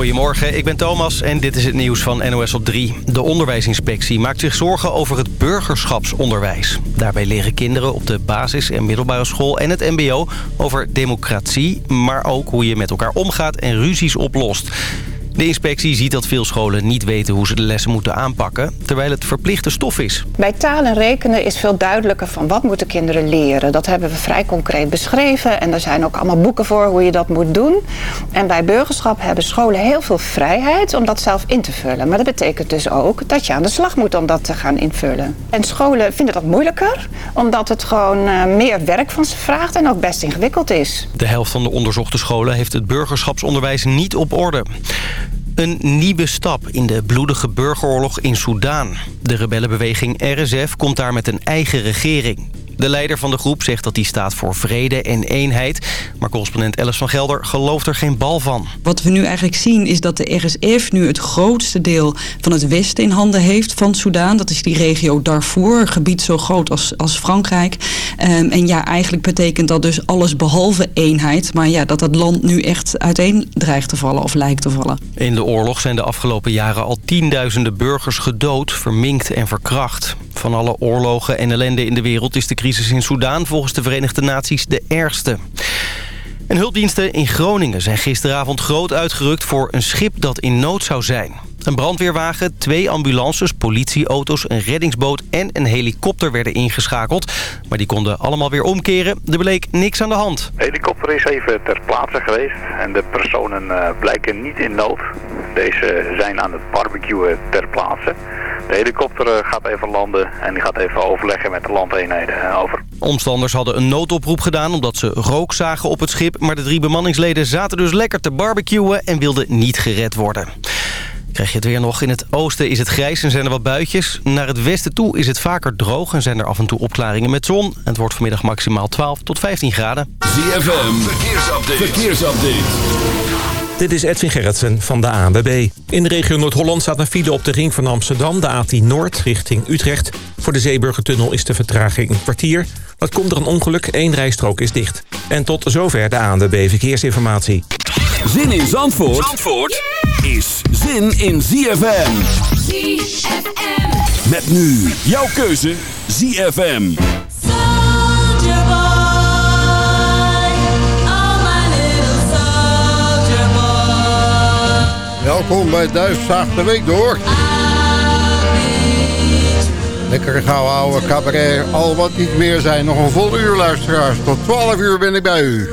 Goedemorgen, ik ben Thomas en dit is het nieuws van NOS op 3. De onderwijsinspectie maakt zich zorgen over het burgerschapsonderwijs. Daarbij leren kinderen op de basis- en middelbare school en het mbo over democratie... maar ook hoe je met elkaar omgaat en ruzies oplost. De inspectie ziet dat veel scholen niet weten hoe ze de lessen moeten aanpakken... terwijl het verplichte stof is. Bij taal en rekenen is veel duidelijker van wat moeten kinderen leren. Dat hebben we vrij concreet beschreven. En er zijn ook allemaal boeken voor hoe je dat moet doen. En bij burgerschap hebben scholen heel veel vrijheid om dat zelf in te vullen. Maar dat betekent dus ook dat je aan de slag moet om dat te gaan invullen. En scholen vinden dat moeilijker, omdat het gewoon uh, meer werk van ze vraagt en ook best ingewikkeld is. De helft van de onderzochte scholen heeft het burgerschapsonderwijs niet op orde. Een nieuwe stap in de bloedige burgeroorlog in Soedan. De rebellenbeweging RSF komt daar met een eigen regering. De leider van de groep zegt dat die staat voor vrede en eenheid. Maar correspondent Ellis van Gelder gelooft er geen bal van. Wat we nu eigenlijk zien is dat de RSF nu het grootste deel van het westen in handen heeft van Soudaan. Dat is die regio Darfur, een gebied zo groot als, als Frankrijk. Um, en ja, eigenlijk betekent dat dus alles behalve eenheid. Maar ja, dat het land nu echt uiteen dreigt te vallen of lijkt te vallen. In de oorlog zijn de afgelopen jaren al tienduizenden burgers gedood, verminkt en verkracht. Van alle oorlogen en ellende in de wereld is de crisis in Soedan volgens de Verenigde Naties de ergste. En hulpdiensten in Groningen zijn gisteravond groot uitgerukt voor een schip dat in nood zou zijn. Een brandweerwagen, twee ambulances, politieauto's, een reddingsboot en een helikopter werden ingeschakeld. Maar die konden allemaal weer omkeren. Er bleek niks aan de hand. De helikopter is even ter plaatse geweest en de personen uh, blijken niet in nood. Deze zijn aan het barbecuen ter plaatse. De helikopter uh, gaat even landen en die gaat even overleggen met de landeenheden uh, over. Omstanders hadden een noodoproep gedaan omdat ze rook zagen op het schip. Maar de drie bemanningsleden zaten dus lekker te barbecuen en wilden niet gered worden. Krijg je het weer nog. In het oosten is het grijs en zijn er wat buitjes. Naar het westen toe is het vaker droog en zijn er af en toe opklaringen met zon. Het wordt vanmiddag maximaal 12 tot 15 graden. ZFM, verkeersupdate. verkeersupdate. Dit is Edwin Gerritsen van de ANWB. In de regio Noord-Holland staat een file op de ring van Amsterdam... de A10 Noord richting Utrecht. Voor de Zeeburgertunnel is de vertraging een kwartier. Dat komt er een ongeluk, één rijstrook is dicht. En tot zover de ANWB Verkeersinformatie. Zin in Zandvoort, Zandvoort is zin in ZFM. ZFM. Met nu jouw keuze ZFM. Welkom bij Duifzaag de Week door. Lekker gauw oude cabaret, al wat niet meer zijn. Nog een vol uur luisteraars. Tot 12 uur ben ik bij u.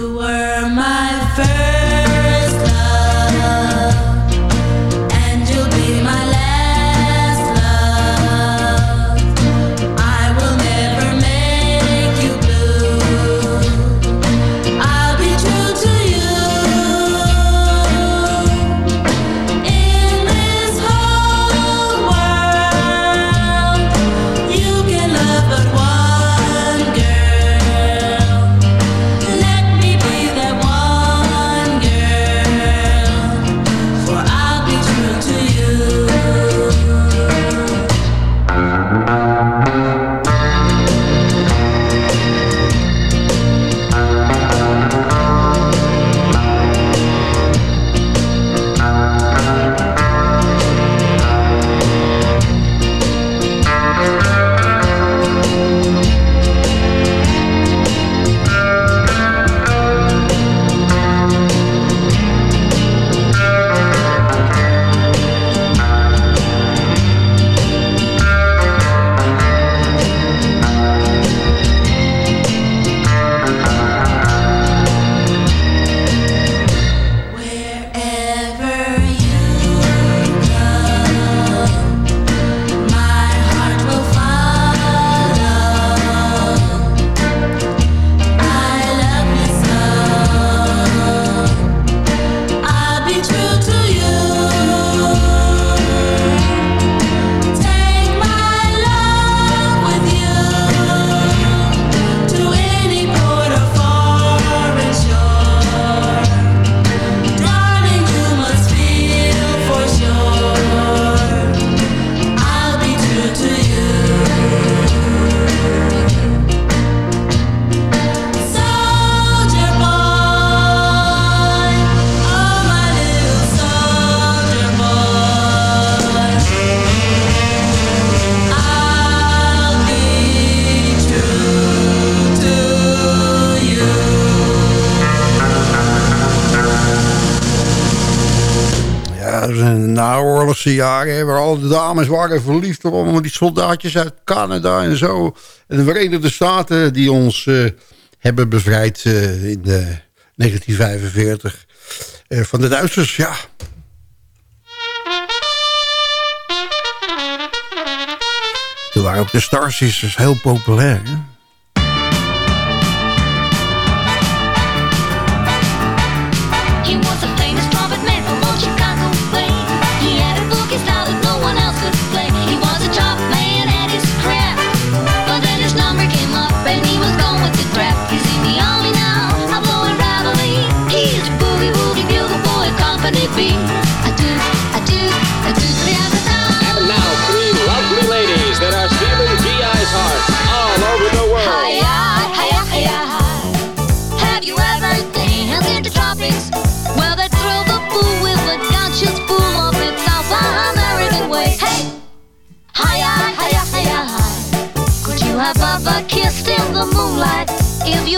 jaren, waar al de dames waren verliefd op allemaal die soldaatjes uit Canada en zo. En de Verenigde Staten die ons uh, hebben bevrijd uh, in de 1945 uh, van de Duitsers, ja. Toen waren ook de Star Sisters heel populair, hè?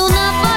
una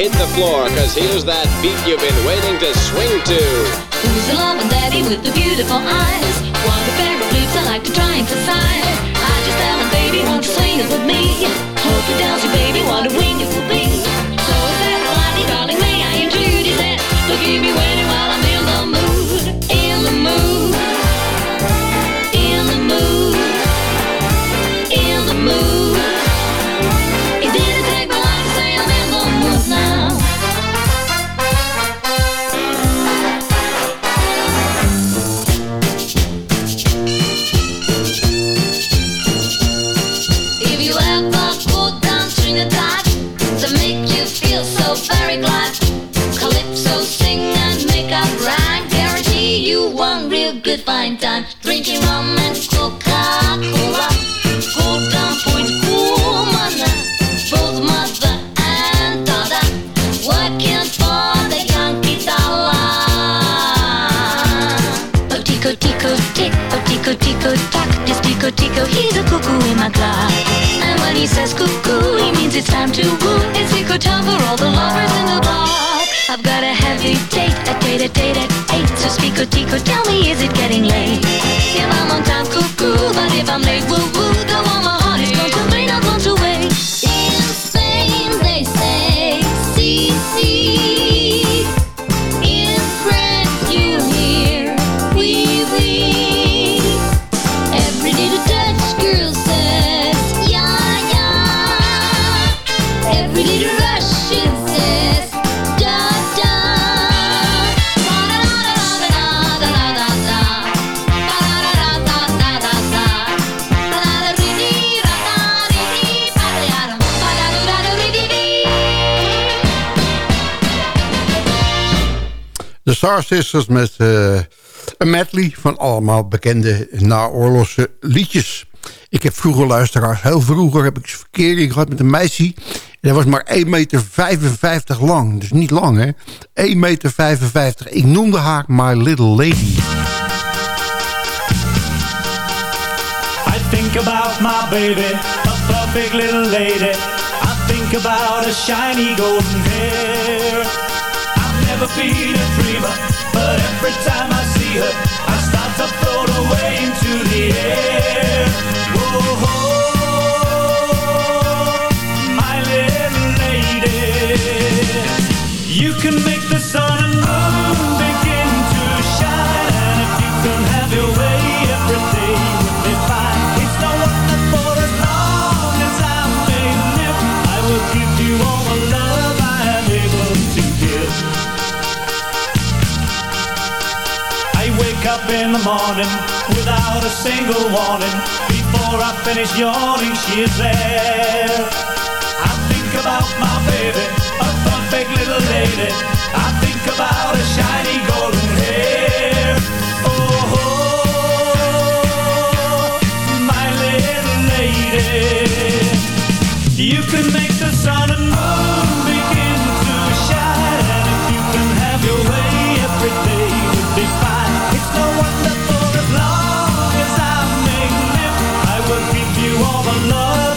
hit the floor, cause here's that beat you've been waiting to swing to. Who's the loving daddy with the beautiful eyes? One of pair of lips I like to try and emphasize. I just baby, you with me? Baby, what a wing it will be. So is that darling, I me waiting while I'm fine time. Drinking rum and Coca-Cola, go down Point Cumana, both mother and daughter, working for the Yankee dollar. Oh tico tico tick, oh tico tico tock, this tico tico, he's a cuckoo in my clock. And when he says cuckoo, he means it's time to woo. It's tico time for all the lovers in the block. I've got a heavy date, a date, a date at eight. So tico tico, tell me, is it getting late? If I'm on time, cuckoo, but if I'm late, woo woo, the one my De Star Sisters met eh, een medley van allemaal bekende naoorlogse liedjes. Ik heb vroeger luisteraars, heel vroeger heb ik verkering gehad met een meisje. En dat was maar 1,55 meter lang. Dus niet lang hè. 1,55 meter. Ik noemde haar My Little Lady. I think about my baby, a perfect little lady. I think about her shiny golden hair. Never been a dreamer, but every time I see her, I start to float away into the air. Whoa, my little lady. You can make morning without a single warning. Before I finish yawning, she is there. I think about my baby, a perfect little lady. I think about her shiny love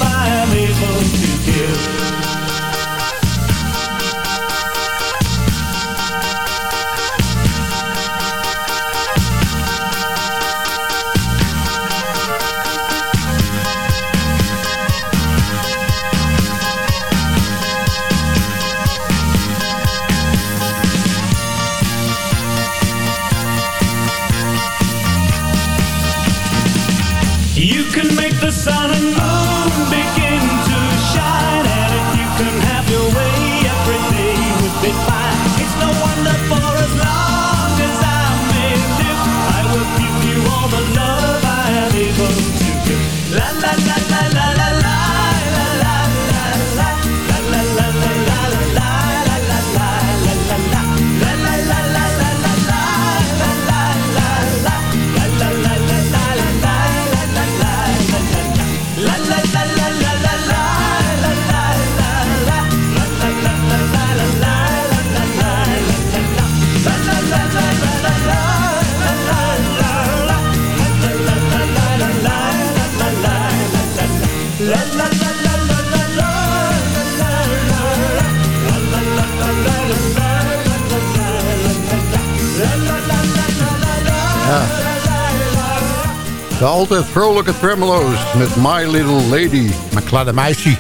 altijd vrolijke Tremolo's met My Little Lady. Mijn kleine meisje.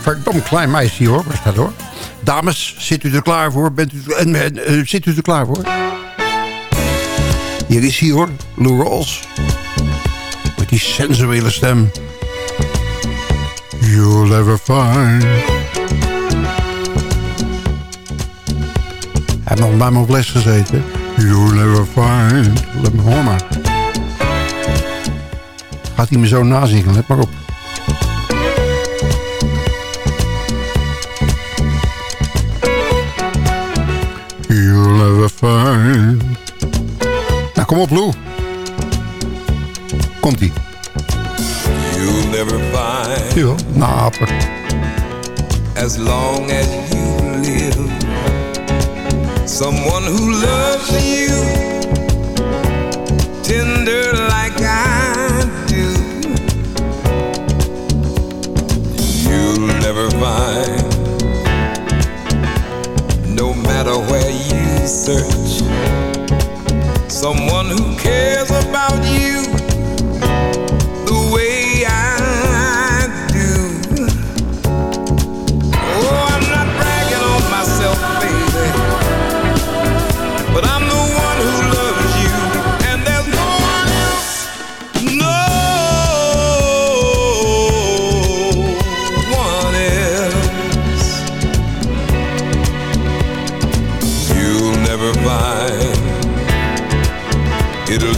Verdom klein meisje hoor, was dat hoor. Dames, zit u er klaar voor? Bent u, en, en, eh, zit u er klaar voor? Hier is hij hoor, Lou Rawls. Met die sensuele stem. You'll never find. Hij heeft nog bij op les gezeten. You'll never find. Let me hoor maar. Gaat hij me zo nazingen, let maar op. You'll never find. Nou, kom op, Lou. Komt-ie. You'll never find Jawel, naper. as long as you live someone who loves you tender search, someone who cares about you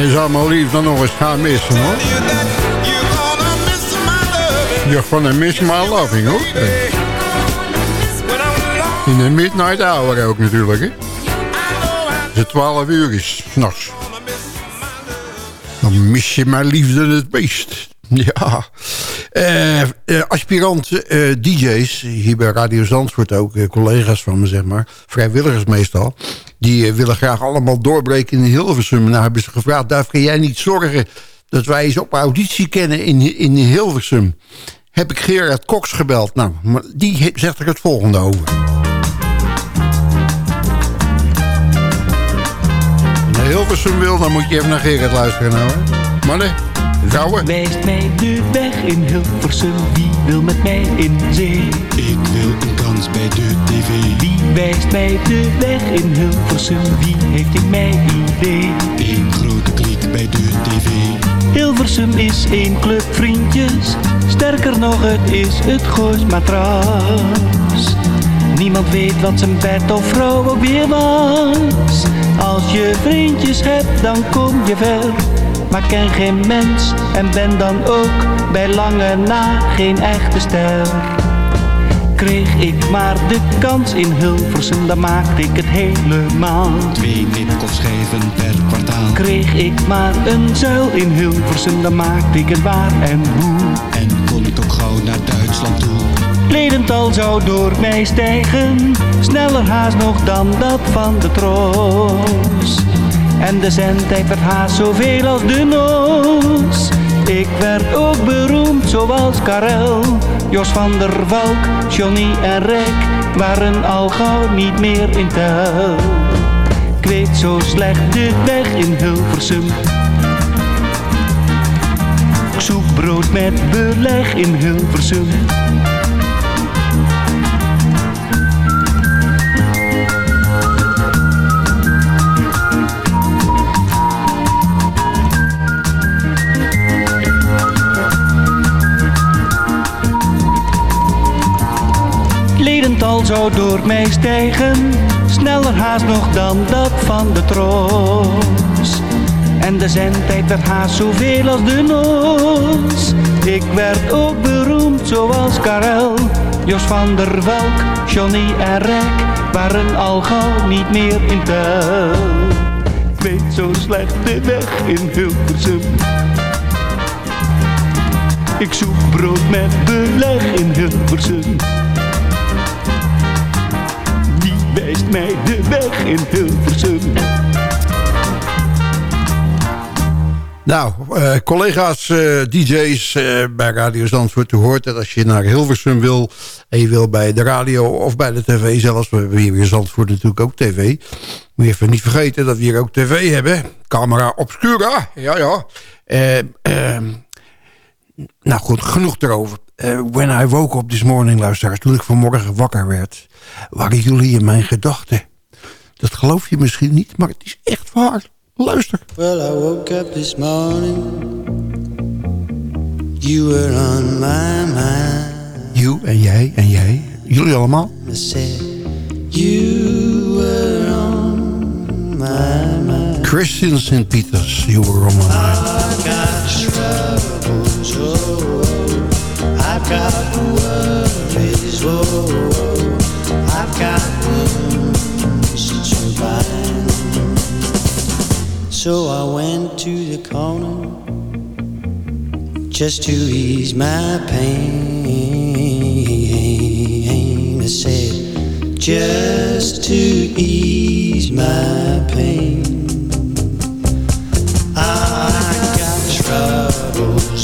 Je zou maar lief dan nog eens gaan missen, hoor. You're gonna miss my loving, hoor. In de midnight hour ook natuurlijk, hè. Als het 12 uur is, s'nachts. Dan mis je mijn liefde het meest. Ja. Eh, eh, aspirant eh, DJ's, hier bij Radio Zandvoort ook, collega's van me zeg maar, vrijwilligers meestal, die eh, willen graag allemaal doorbreken in Hilversum. Nou hebben ze gevraagd, Duif, kan jij niet zorgen dat wij eens op auditie kennen in, in Hilversum? Heb ik Gerard Cox gebeld. Nou, maar die zegt er het volgende over. Naar Hilversum wil, dan moet je even naar Gerard luisteren nou, hè. Mannen, Wijst mij de weg in Hilversum, wie wil met mij in zee? Ik wil een kans bij de tv. Wie wijst mij de weg in Hilversum, wie heeft in mij idee? Een grote kliek bij de tv. Hilversum is één club vriendjes, sterker nog het is het Goois matras. Niemand weet wat zijn bed of vrouw ook weer was. Als je vriendjes hebt, dan kom je ver. Maar ken geen mens en ben dan ook bij lange na geen echte ster. Kreeg ik maar de kans in Hilversum, dan maakte ik het helemaal. Twee nipkoffschijven per kwartaal. Kreeg ik maar een zuil in Hilversum, dan maakte ik het waar en hoe. En kon ik ook gauw naar Duitsland toe. Ledental zou door mij stijgen, sneller haast nog dan dat van de tros. En de zendtijd werd haast zoveel als de noos. Ik werd ook beroemd zoals Karel, Jos van der Valk, Johnny en Rek waren al gauw niet meer in tel. Ik weet zo slecht de weg in Hilversum. Ik zoek brood met beleg in Hilversum. Ledental zou door mij stijgen, sneller haast nog dan dat van de tros. En de zendtijd werd haast zoveel als de noos. Ik werd ook beroemd zoals Karel, Jos van der Valk, Johnny en Rek waren al gauw niet meer in tel. Ik weet zo slecht de weg in Hilversum. Ik zoek brood met beleg in Hilversum. Mij de weg in Hilversum? Nou, eh, collega's, eh, DJ's eh, bij Radio Zandvoort. U hoort dat als je naar Hilversum wil... en je wil bij de radio of bij de tv zelfs... we hebben hier weer Zandvoort natuurlijk ook tv. Moet je even niet vergeten dat we hier ook tv hebben. Camera obscura, ja ja. Nou goed, genoeg erover. Eh, when I woke up this morning, luisteraars... toen ik vanmorgen wakker werd... waren jullie in mijn gedachten. Dat geloof je misschien niet, maar het is echt waar. Luister. Well, I woke up this morning. You were on my mind. You en jij en jij. Jullie allemaal. I said, You were on my mind. Christian St. Peter's, You Were On My Mind. I've got troubles, oh. I've got worries, oh. I've got wounds to bind. So I went to the corner just to ease my pain. I said, just to ease my pain.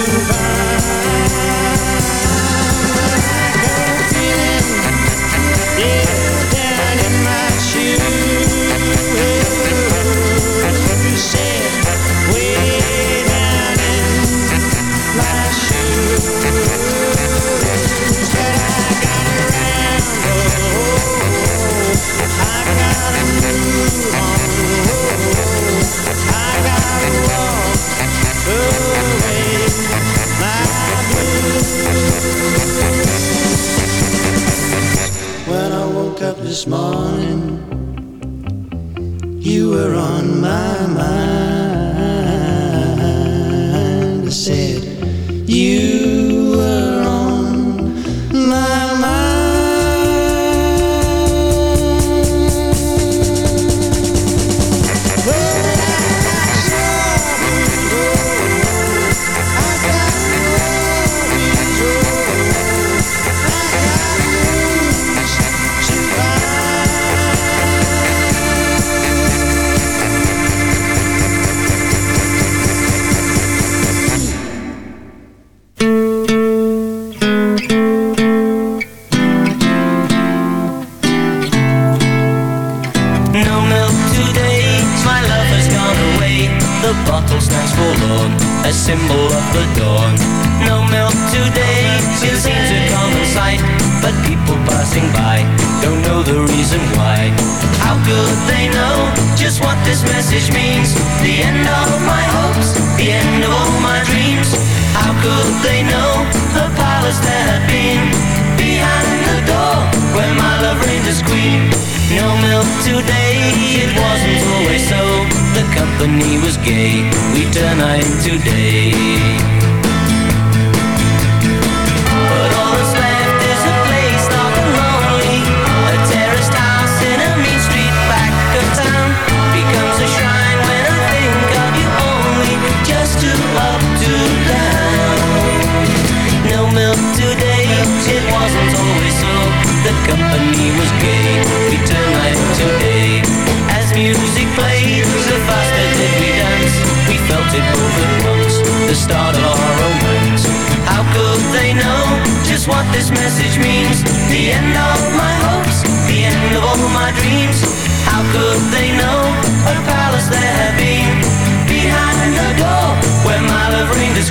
in. this morning, you were on my mind. I said, You.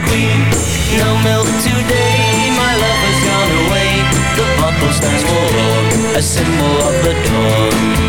queen. No milk today, my love has gone away. The bottle stands for a symbol of the dawn.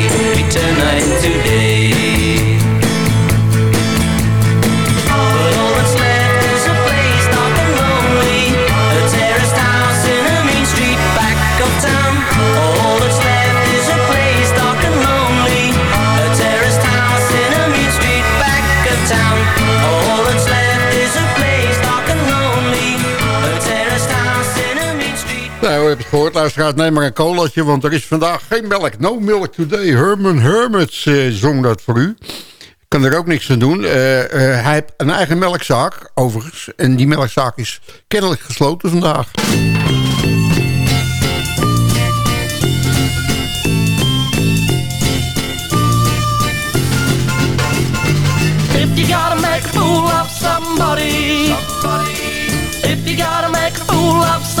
today. Luisteraars, neem maar een colaatje... want er is vandaag geen melk. No milk today. Herman Hermits eh, zong dat voor u. Ik kan er ook niks aan doen. Eh, eh, hij heeft een eigen melkzaak, overigens. En die melkzaak is kennelijk gesloten vandaag. If you gotta make a fool of somebody, if you gotta make a fool of someone, dear,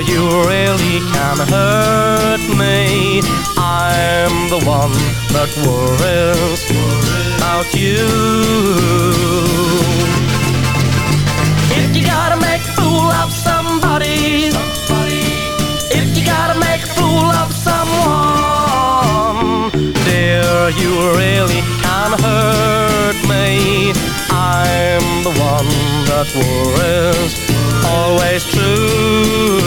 you really can hurt me. I'm the one that worries about you. If you gotta make a fool of somebody, if you gotta make a fool of someone, dear, you really can hurt me. I'm the one that worries, always true.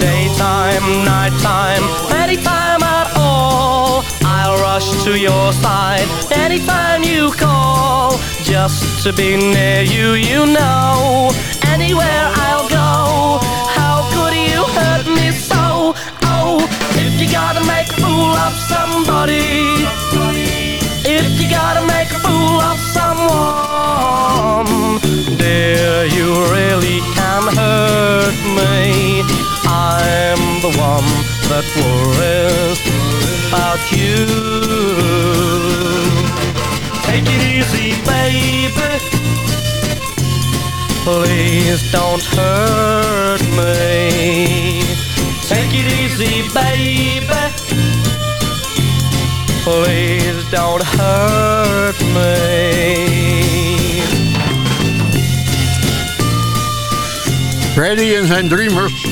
Daytime, nighttime, anytime at all, I'll rush to your side anytime you call. Just to be near you, you know. Anywhere I'll go, how could you hurt me so? Oh, if you gotta make a fool of somebody, if you gotta make you really can hurt me. I'm the one that worries about you. Take it easy, baby. Please don't hurt me. Take it easy, baby. Please don't hurt me. Freddy en zijn Dreamers.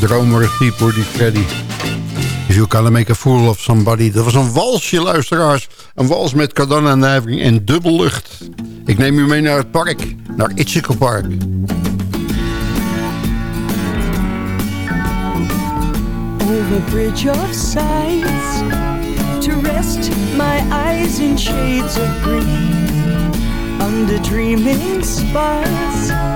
Dromerig type hoor, die Freddy. You can make a fool of somebody. Dat was een walsje, luisteraars. Een wals met Cardana-nijvering en dubbellucht. Ik neem u mee naar het park. Naar Itchico Park. over bridge of sights to rest my eyes in shades of green under dreaming spires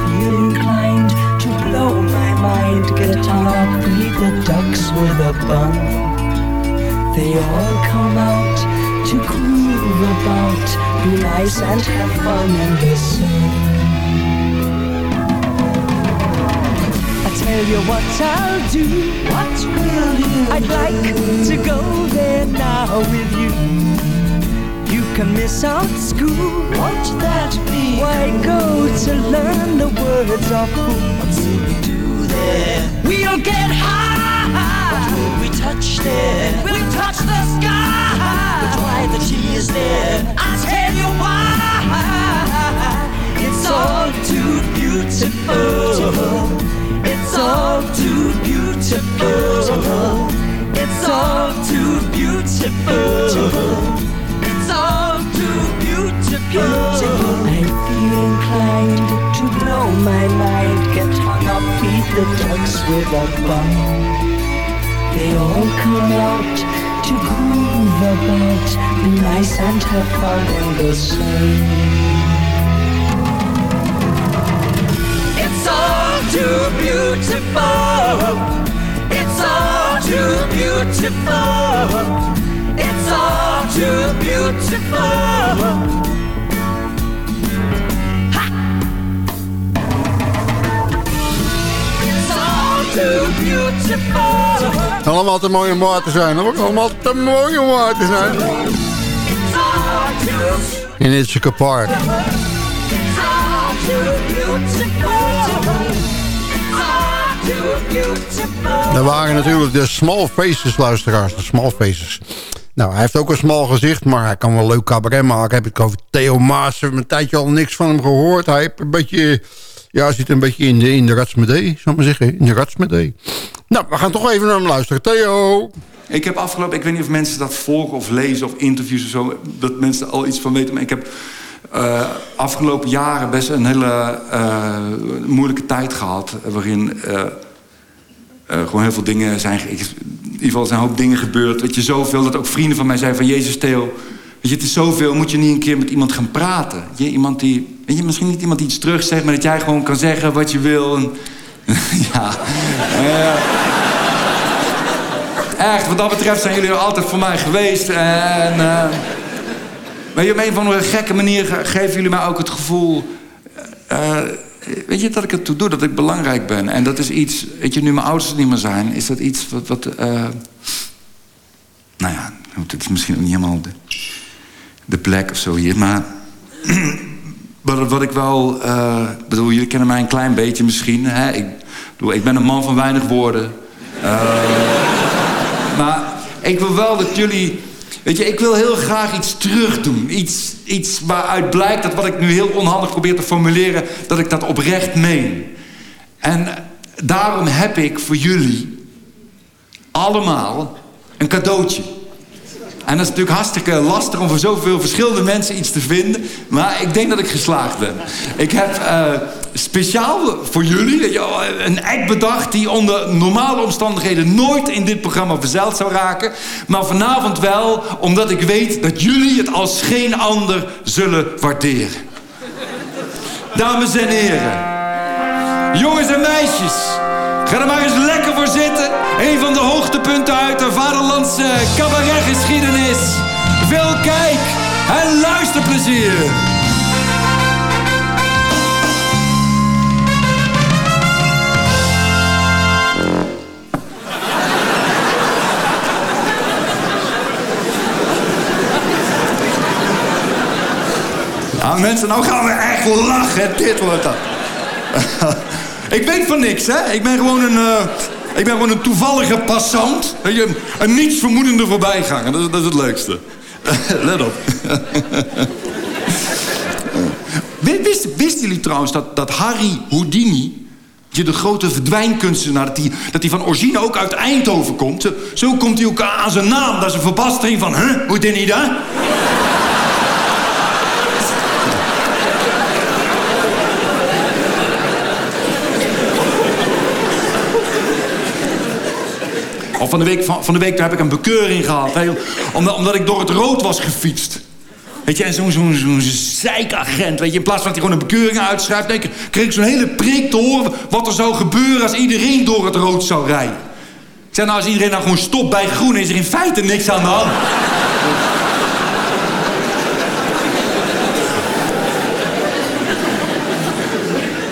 The ducks with a bun. They all come out to groove about, be nice and have fun in the sun. tell you what I'll do. What will you I'd like to go there now with you. You can miss out school. Won't that be? Why go to learn the words of who? There? We'll get high. What will we touch there? We'll touch the sky. But why the tears there? I'll tell you why. It's all too beautiful. It's all too beautiful. It's all too beautiful. It's all too beautiful. I feel inclined to blow my mind, get feed the ducks with a bun. They all come out to groove about, nice and have fun in the sun. It's all too beautiful. It's all too beautiful. It's all too beautiful. Allemaal te mooi om waar te zijn. Allemaal te mooi om waar te zijn. In Ithaca Park. Er waren natuurlijk de Small Faces luisteraars. De Small Faces. Nou, hij heeft ook een smal gezicht, maar hij kan wel leuk cabaret maken. Heb ik over Theo Maas, hebben een tijdje al niks van hem gehoord. Hij heeft een beetje, ja, zit een beetje in de, in de ratsmedee, zal ik maar zeggen. In de ratsmedee. Nou, we gaan toch even naar hem luisteren. Theo! Ik heb afgelopen, ik weet niet of mensen dat volgen of lezen of interviews of zo, dat mensen er al iets van weten. Maar ik heb eh, afgelopen jaren best een hele eh, moeilijke tijd gehad. Waarin eh, eh, gewoon heel veel dingen zijn. ik- In ieder geval zijn een hoop dingen gebeurd. Weet je, zoveel dat ook vrienden van mij zeiden van Jezus Theo. Je, het is zoveel, moet je niet een keer met iemand gaan praten. Je, iemand die, weet je, misschien niet iemand die iets terug zegt, maar dat jij gewoon kan zeggen wat je wil. En, ja. Eh, echt, wat dat betreft zijn jullie er altijd voor mij geweest. En, eh, weet je, op een of andere gekke manier ge- geven jullie mij ook het gevoel... eh, weet je, dat ik het toe doe, dat ik belangrijk ben. En dat is iets, weet je, nu mijn ouders er niet meer zijn... is dat iets wat... wat eh, nou ja, het is misschien ook niet helemaal de plek of zo hier, maar... Wat, wat ik wel... eh, bedoel, jullie kennen mij een klein beetje misschien. Hè? Ik, bedoel, ik ben een man van weinig woorden. Eh, maar ik wil wel dat jullie... Weet je, ik wil heel graag iets terug doen. Iets, iets waaruit blijkt dat wat ik nu heel onhandig probeer te formuleren... dat ik dat oprecht meen. En daarom heb ik voor jullie allemaal een cadeautje. En dat is natuurlijk hartstikke lastig om voor zoveel verschillende mensen iets te vinden. Maar ik denk dat ik geslaagd ben. Ik heb eh, speciaal voor jullie een act bedacht... die onder normale omstandigheden nooit in dit programma verzeild zou raken. Maar vanavond wel, omdat ik weet dat jullie het als geen ander zullen waarderen. Dames en heren. Jongens en meisjes. Ga er maar eens lekker voor zitten. Een van de hoogtepunten uit de vaderlandse cabaretgeschiedenis. Veel kijk en luisterplezier. Nou mensen, nou gaan we echt lachen. Dit wordt dat. Ik weet van niks, hè. Ik ben gewoon een... eh, ik ben gewoon een toevallige passant. Een, een nietsvermoedende voorbijganger. Dat is, het leukste. Let op. Wist- Wist, wisten jullie trouwens dat, dat Harry Houdini... Je de grote verdwijnkunstenaar, dat hij dat die van origine ook uit Eindhoven komt. Zo, komt hij ook aan zijn naam. Dat is een verbastering van, hè, Houdini daar? Of van de week, van, de week daar heb ik een bekeuring gehad. Omdat, omdat ik door het rood was gefietst. Weet je, en zo'n zo'n zo'n zeikagent, weet je, in plaats van dat hij gewoon een bekeuring uitschrijft, kreeg ik zo'n hele preek te horen wat er zou gebeuren als iedereen door het rood zou rijden. Ik zei, nou, als iedereen nou gewoon stopt bij groen, is er in feite niks aan de hand.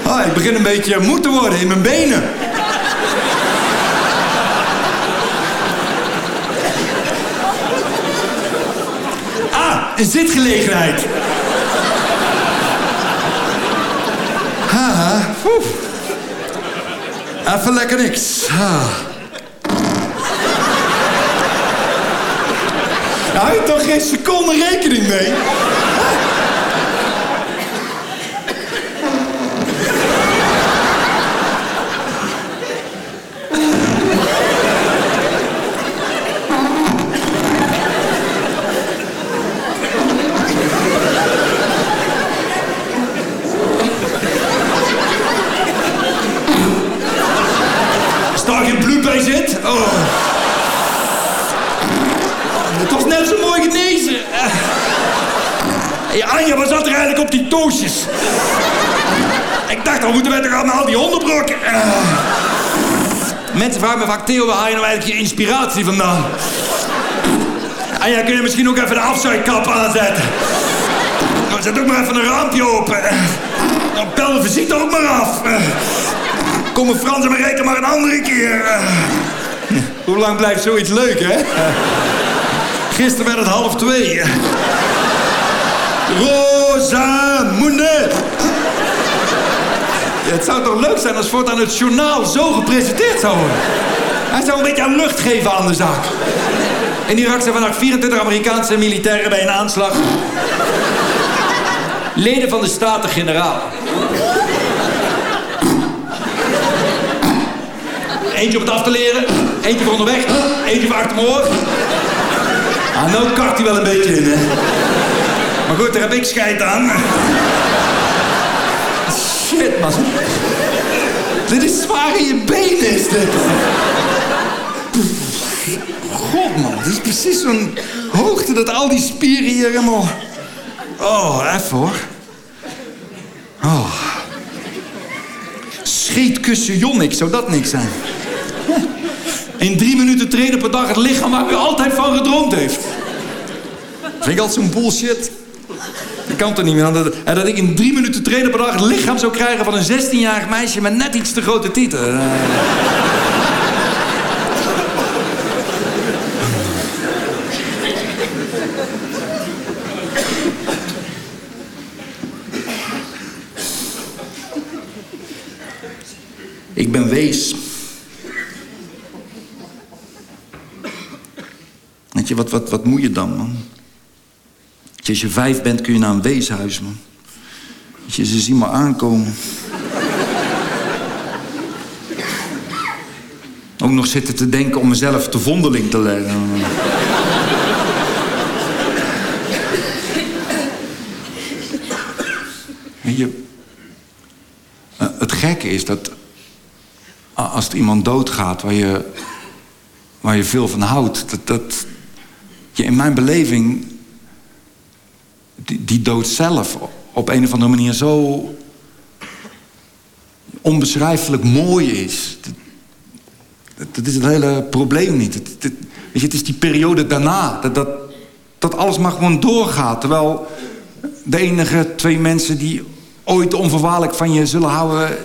Ah, ik begin een beetje moe te worden in mijn benen. Ah, een zitgelegenheid. Haha, poef. Even lekker niks. Hou je toch geen seconde rekening mee? Als daar geen bloed bij zit. Oh. Het was net zo mooi genezen. Anja, wat zat er eigenlijk op die toosjes? Ik dacht, dan moeten wij toch allemaal die hondenbrokken. Mensen vragen me vaak, Theo, waar haal je nou eigenlijk je inspiratie vandaan? Anja, kun je misschien ook even de afzuigkap aanzetten? Nou, zet ook maar even een raampje open. Eh. Nou, bel de visite ook maar af. Kom Frans en reken maar een andere keer. Hoe lang blijft zoiets leuk, hè? Gisteren werd het half twee. Rosamunde! Het zou toch leuk zijn als voortaan het journaal zo gepresenteerd zou worden? Hij zou een beetje aan lucht geven aan de zaak. In Irak zijn vandaag 24 Amerikaanse militairen bij een aanslag. Leden van de Staten-Generaal. Eentje om het af te leren, eentje voor onderweg, eentje voor achter mijn oor. Ah, nou kakt hij wel een beetje in, hè. Maar goed, daar heb ik scheid aan. Shit, man. Dit is zwaar in je benen, is dit. God, man. Dit is precies zo'n hoogte dat al die spieren hier helemaal... Oh, even hoor. Oh. Scheetkussen Jonnik, zou dat niks zijn? In drie minuten trainen per dag het lichaam waar u altijd van gedroomd heeft. Vind ik altijd zo'n bullshit. Dat kan toch niet meer. Dat, en dat ik in drie minuten trainen per dag het lichaam zou krijgen van een 16-jarig meisje met net iets te grote tieten. Eh. Ik ben wees. Wat, wat, wat moet je dan, man? Als je vijf bent, kun je naar een weeshuis, man. Weet je, ze zien me aankomen. Ook nog zitten te denken om mezelf te vondeling te leggen. Weet je, eh, het gekke is dat als iemand doodgaat waar je, waar je veel van houdt, dat, dat in mijn beleving die, die dood zelf op een of andere manier zo onbeschrijfelijk mooi is. Dat, dat- is het hele probleem niet. Weet je, het is die periode daarna, dat, dat, dat alles maar gewoon doorgaat. Terwijl de enige twee mensen die ooit onvoorwaardelijk van je zullen houden...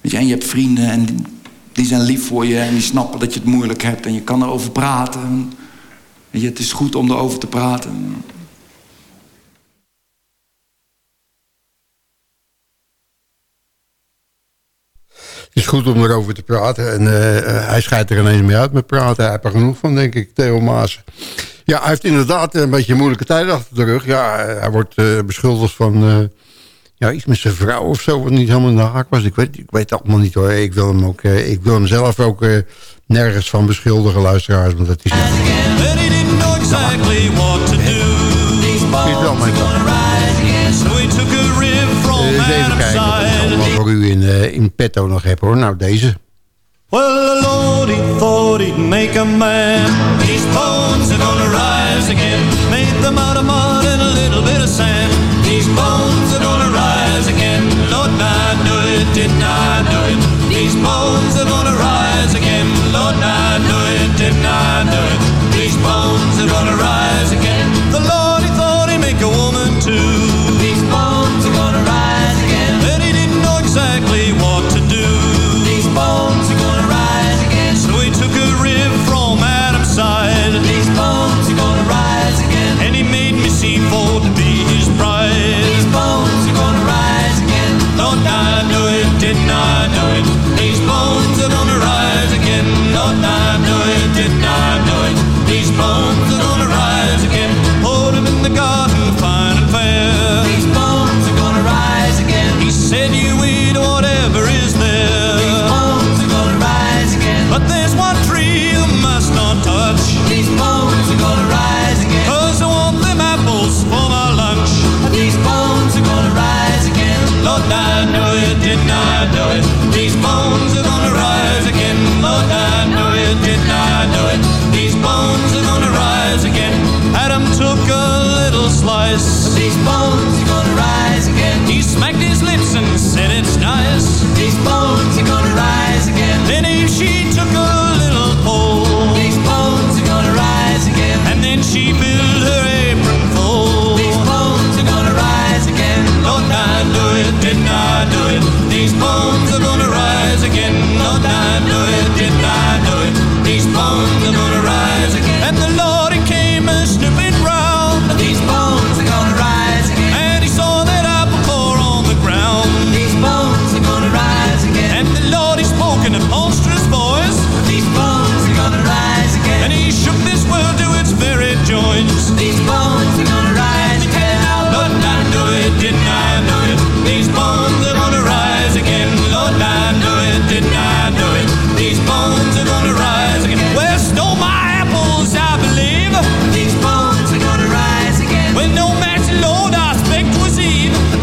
Weet je, en je hebt vrienden en die, zijn lief voor je... en die snappen dat je het moeilijk hebt en je kan erover praten. Je, het is goed om erover te praten. Het is goed om erover te praten. En eh, eh, hij scheidt er ineens mee uit met praten. Hij heeft er genoeg van, denk ik, Theo Maas. Ja, hij heeft inderdaad een beetje moeilijke tijd achter de rug. Ja, eh, hij wordt beschuldigd van ja, iets met zijn vrouw of zo... wat niet helemaal in de haak was. Ik weet, ik weet het allemaal niet hoor. Ik wil hem, ook, eh, ik wil hem zelf ook eh, nergens van beschuldigen, luisteraars. Want dat is... Exactly wel mijn from Eh, even kijken wat ik allemaal voor u in, in petto nog heb hoor. Nou, deze. Well, the Lord, he thought he'd make a man. These bones are gonna rise again. Made them out of mud and a little bit of sand. These bones Bones are gonna rise again. Lord, I knew it, didn't I know it? Didn't I know it? These bones are gonna rise again. Lord, I know it. Didn't I know it? These bones are gonna rise again. My apples, I believe. These bones are gonna rise again. No match, Lord, I expect.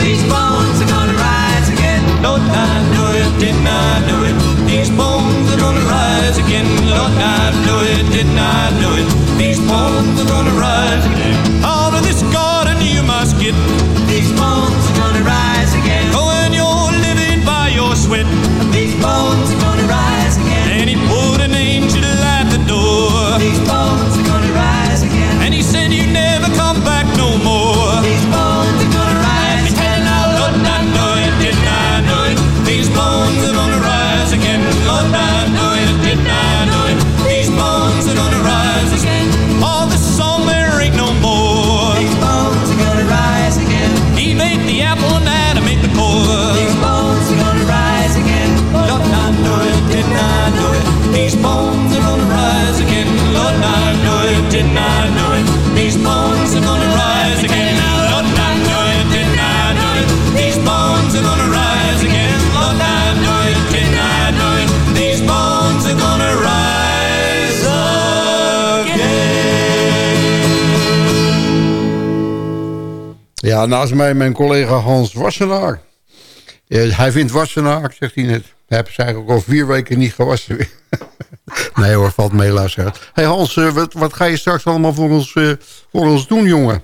These bones are gonna rise again. Lord, I know it. Didn't I know it? These bones are gonna rise again. Lord, I know it. Didn't I know it? These bones are gonna rise again. Out of this garden you must get. Ja, naast mij mijn collega Hans Wassenaar. Eh, hij vindt Wassenaar, zegt hij net. Hij heeft ze eigenlijk al vier weken niet gewassen. nee hoor, valt mee luisteraar. hey Hans, eh, wat, wat ga je straks allemaal voor ons, eh, voor ons doen, jongen?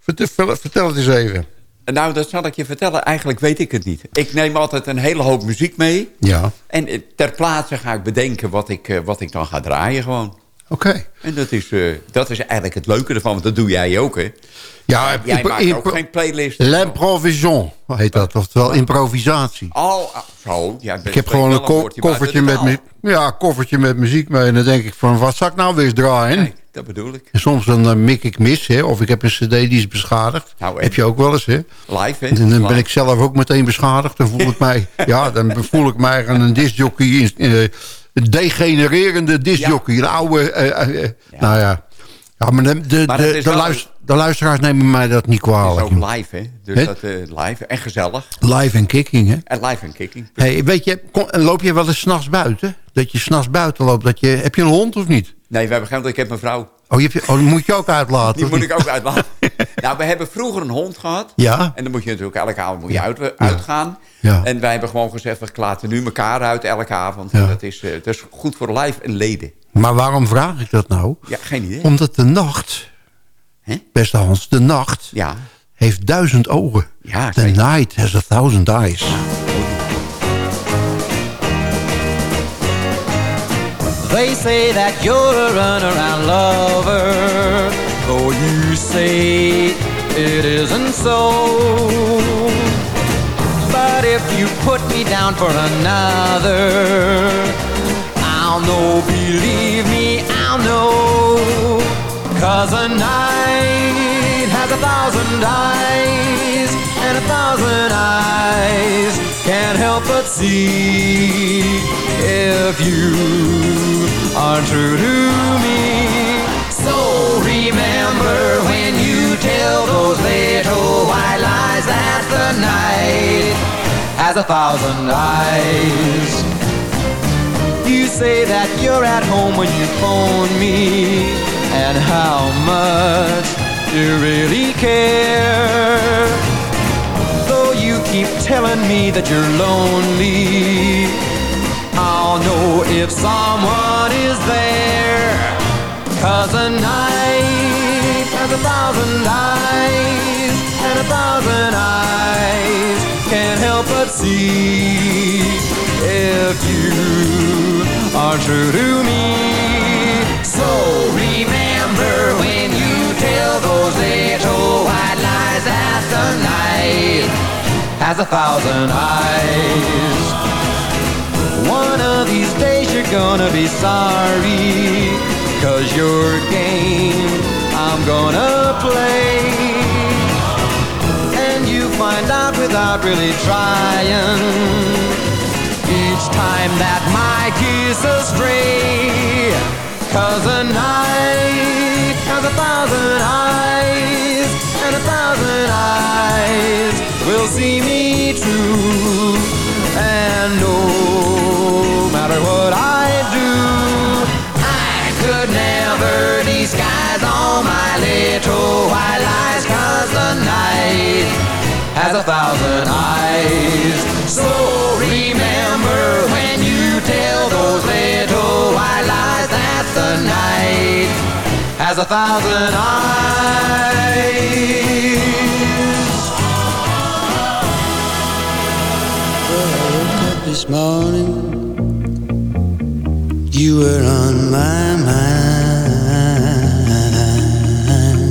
Vertel, vertel het eens even. Nou, dat zal ik je vertellen. Eigenlijk weet ik het niet. Ik neem altijd een hele hoop muziek mee. Ja. En eh, ter plaatse ga ik bedenken wat ik, eh, wat ik dan ga draaien gewoon. Oké. En dat is, eh, dat is eigenlijk het leuke ervan. Want dat doe jij ook, hè? Ja, Jij maakt ook geen playlist. L'improvision heet dat, oftewel improvisatie. Al, zo. Ja, Ik heb gewoon een ko- koffertje met, ja, koffertje met muziek mee. En dan denk ik van, wat zal ik nou weer eens draaien? Dat bedoel ik. En soms dan eh, mik ik mis, hè, of ik heb een cd die is beschadigd. Nou, heb je ook wel eens, hè? Live, hè? En dan ben ik zelf ook meteen beschadigd. Dan voel ik mij, ja, dan voel ik mij aan een discjockey, in- degenererende discjockey. Een oude, eh, eh, eh, nou ja. Ja, maar de, de, Maar de, is de luisteraars nemen mij dat niet Het is kwalijk. ook live, hè? Dus dat live en gezellig. Live en kicking, hè? En live en kicking. Hey, weet je, kom- loop je wel eens s'nachts buiten? Dat je s'nachts buiten loopt. Dat je, heb je een hond of niet? Nee, we hebben geen... Ik heb mijn vrouw. Oh, je hebt, oh, moet je ook uitlaten. Die moet ik ook uitlaten. nou, we hebben vroeger een hond gehad. Ja. En dan moet je natuurlijk elke avond moet je uit, uitgaan. Ja. En wij hebben gewoon gezegd, we laten nu elkaar uit elke avond. Ja. Dat, is, eh, dat is goed voor lijf en leden. Maar waarom vraag ik dat nou? Ja, geen idee. Omdat de nacht, beste Hans, de nacht Ja. heeft duizend ogen. Ja, The night has a thousand eyes. They say that you're a runaround lover, though you say it isn't so. But if you put me down for another, I'll know, believe me, I'll know. Cause a night has a thousand eyes, and a thousand eyes can't help but see if you aren't true to me. So remember when you tell those little white lies that the night has a thousand eyes. You say that you're at home when you phone me, and how much you really care. Though you keep telling me that you're lonely, I'll know if someone is there. Cause a night has a thousand eyes, and a thousand eyes can't help but see if you are true to me. So remember when you tell those little white lies that the night has a thousand eyes. Gonna be sorry, cause your game I'm gonna play. And you find out without really trying each time that my kiss astray. Cause a night has a thousand eyes, and a thousand eyes will see me true. And no matter what I do, I could never disguise all my little white lies. Cause the night has a thousand eyes. So remember when you tell those little white lies that the night has a thousand eyes. This morning, you were on my mind.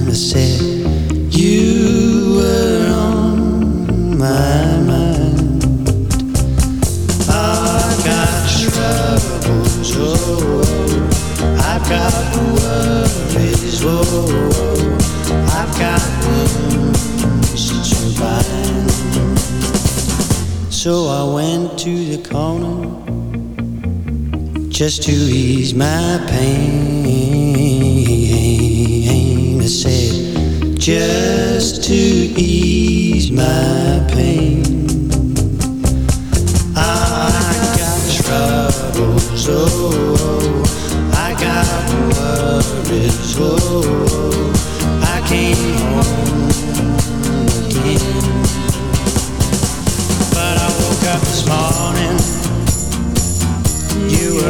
I said, you were on my mind. I've got troubles, oh, I've got worries, oh, corner just to ease my pain. I said, just to ease my pain. I got troubles, oh, oh, oh. I got worries, oh, oh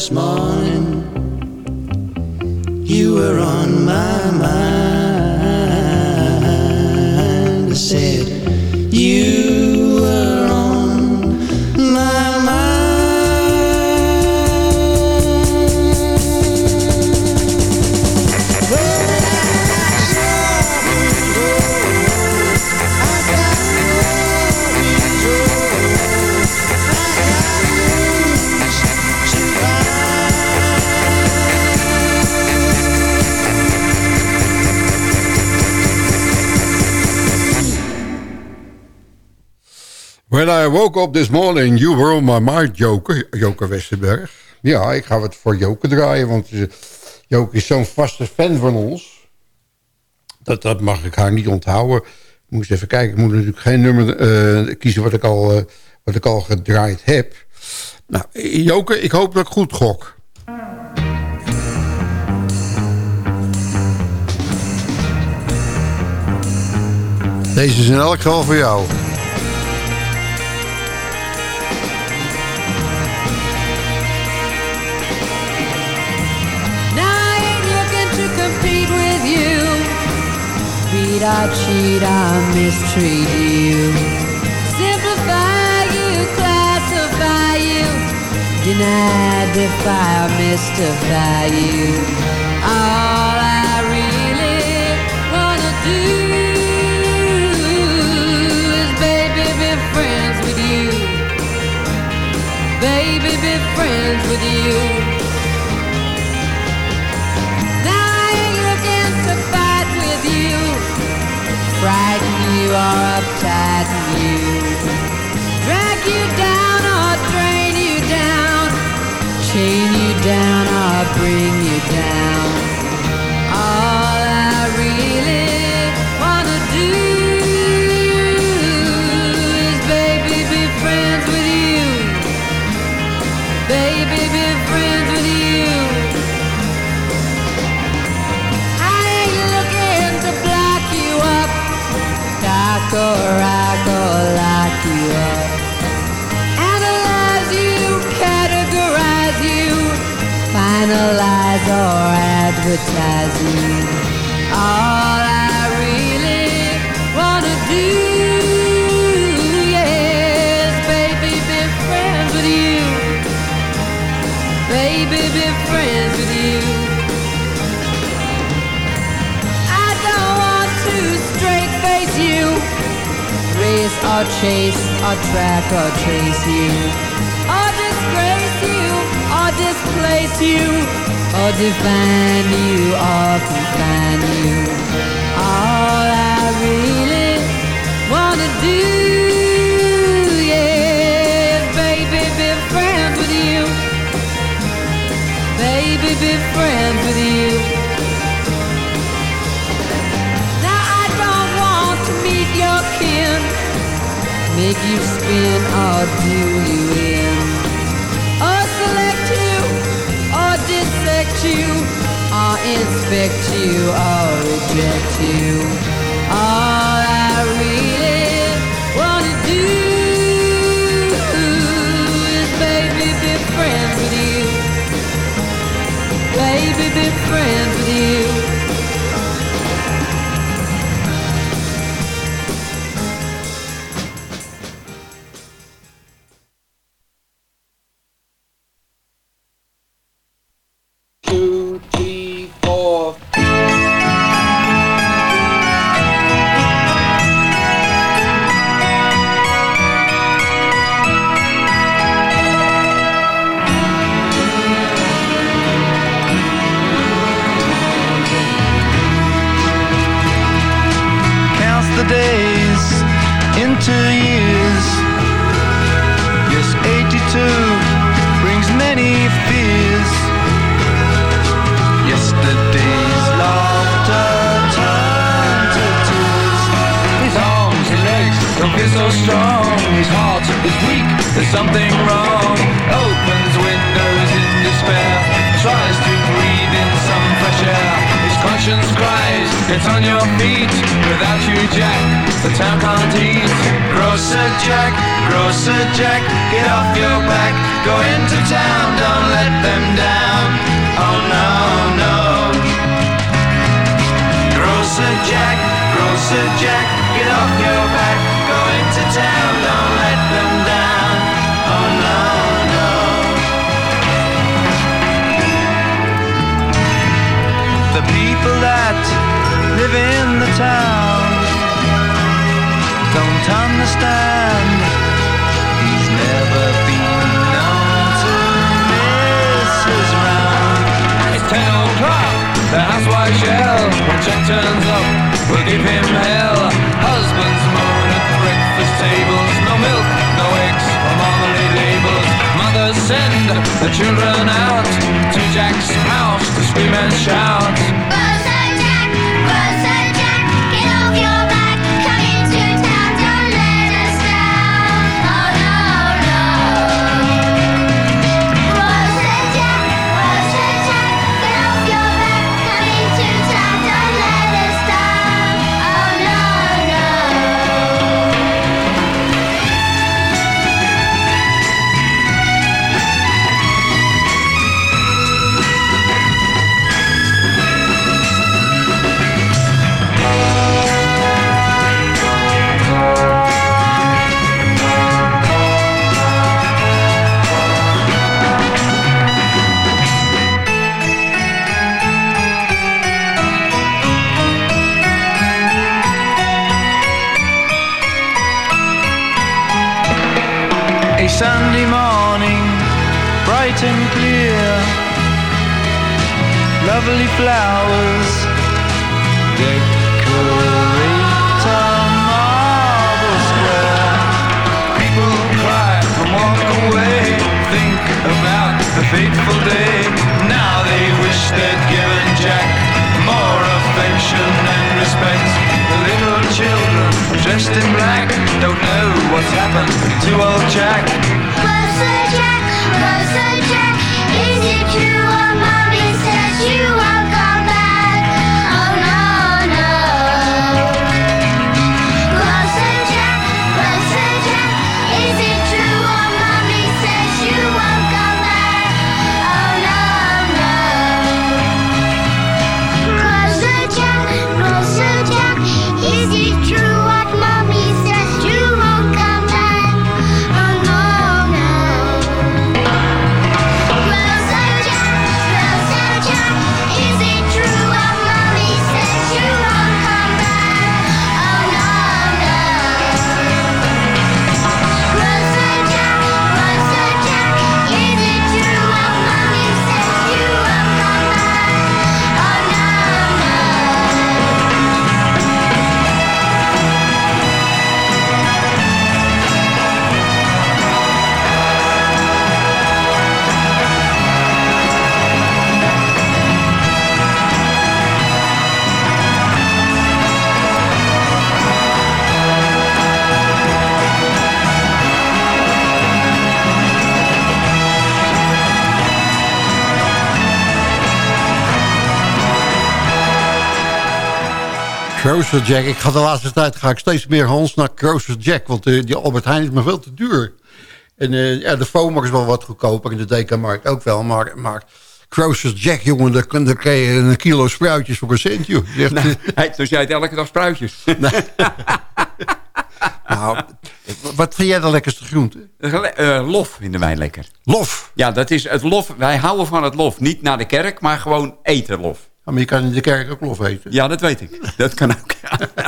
this morning, you were on my mind. I woke up this morning, you were on my mind, Joker. Joker Westerberg. Ja, ik ga het voor Joker draaien, want Joker is zo'n vaste fan van ons. Dat, dat mag ik haar niet onthouden. Ik moest even kijken, ik moet natuurlijk geen nummer eh, kiezen wat ik, al, eh, wat ik al gedraaid heb. Nou, Joker, ik hoop dat ik goed gok. Deze is in elk geval voor jou. Beat or cheat I mistreat you. Simplify you, classify you. Deny, defy mystify you. All I really wanna do is baby be friends with you. Baby be friends with you. You or uptighten you, drag you down or drain you down, chain you down or bring you down. Crowser Jack. Ik ga de laatste tijd ga ik steeds meer Hans naar Crowser Jack. Want eh, die Albert Heijn is me veel te duur. En eh, ja, de Fomer is wel wat goedkoper. En de DK-markt ook wel. Maar, maar Crowser Jack, jongen, daar, kun- daar krijg je een kilo spruitjes voor een cent, joh. Die Echt, Nou, hij- dus jij eet elke dag spruitjes. nou, wat vind jij de lekkerste groente? Eh, lof vinden wij lekker. Lof? Ja, dat is het lof. Wij houden van het lof. Niet naar de kerk, maar gewoon eten lof. Ja, maar je kan in de kerk ook lof eten. Ja, dat weet ik. Dat kan ook.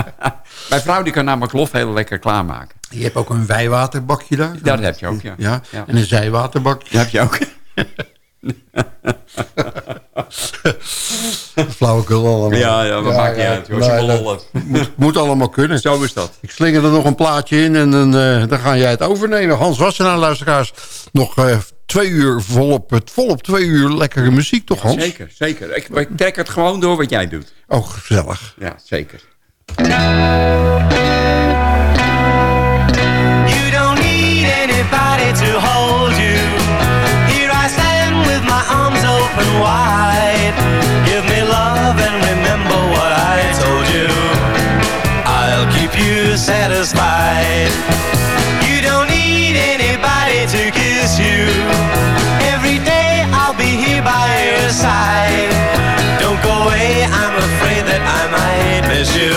Mijn vrouw die kan namelijk lof heel lekker klaarmaken. Je hebt ook een wijwaterbakje daar. Ja, dat heb je ook, ja. Ja, Ja. en een zijwaterbakje. Dat heb je ook. Flauwekul allemaal. Ja, ja, dat maakt niet uit, je dat. Moet, moet allemaal kunnen. Zo is dat. Ik slinger er nog een plaatje in en dan, eh, dan ga jij het overnemen. Hans Wassenaar, luisteraars. Nog eh, twee uur volop, het volop twee uur lekkere muziek, toch Hans? Zeker, zeker. Ik, ik trek het gewoon door wat jij doet. Oh, gezellig. Ja, zeker. Wide. Give me love and remember what I told you. I'll keep you satisfied. You don't need anybody to kiss you. Every day I'll be here by your side. Don't go away, I'm afraid that I might miss you.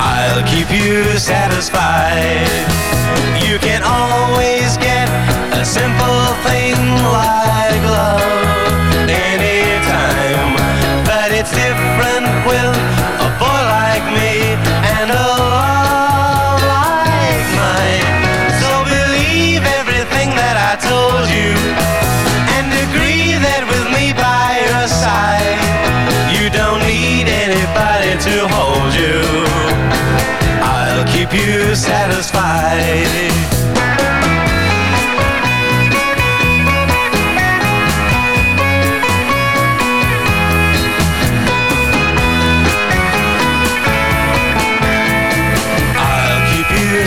I'll keep you satisfied. You can always get a simple thing like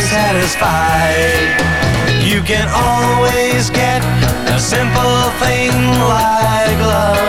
satisfied. You can always get a simple thing like love.